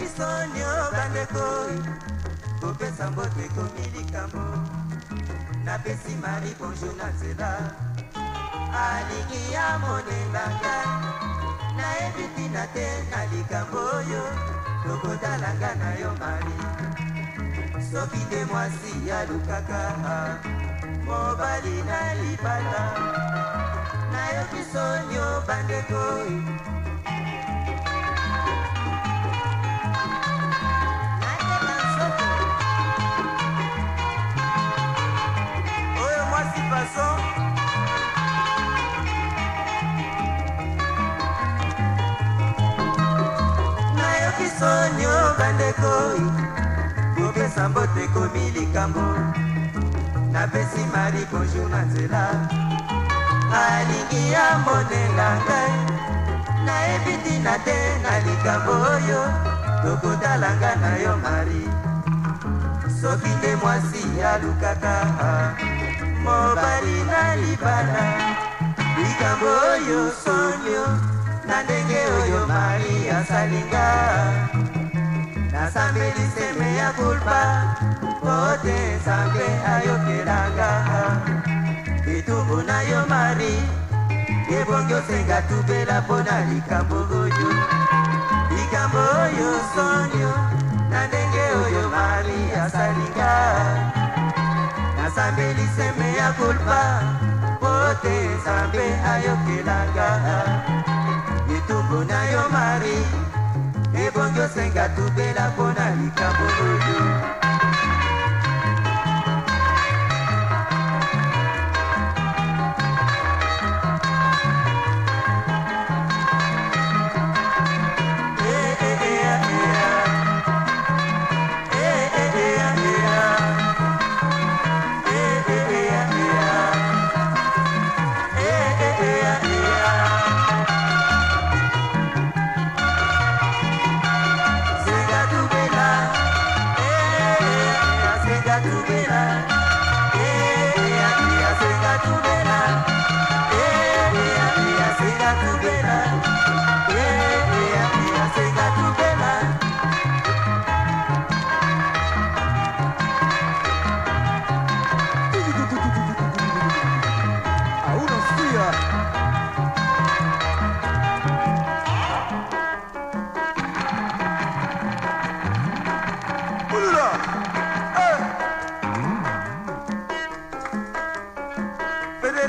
ekomi sonio bandeko kopesa mboto ekomi likambo napesi mari bonjour na nzela alingi ya monenganga nayebi ntina te na likambo oyo tokotalanga na yo mari soki te mwasi alukaka mobali na libala nayoki sonio bandeko soni o bandekoi kopesa mbote ekomi likambo napesi mari bonjour na nzela alingi ambonela ngai nayebi ntina te na likambo oyo tokotala ngai na yo mari soki nde mwasi alukaka mobali na libala likambo oyo sonio na ndenge oyo mari asalinga nasambeli seme ya kulpa mpo te nzambe ayokelanga etumbu na yo mari ebongi osenga tubela mpo na likambo oyo likambo oyo sonio na ndenge oyo mari asalinga nasambeli seme ya kulpa mpo te nzambe ayokelanga nasenga tobela mpo na likambo oyo got to be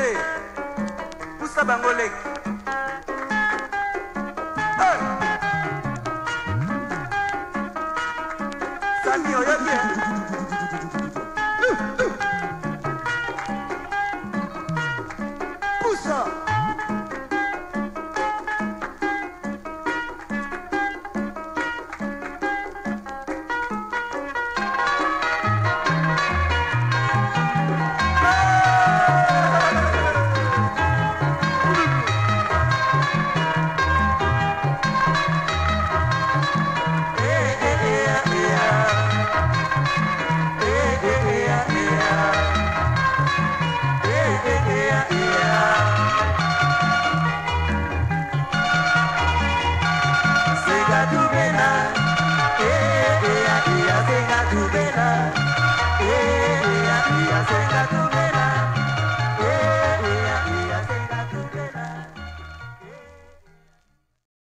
bere pusa bango leki eh! sami oyoki aqui é o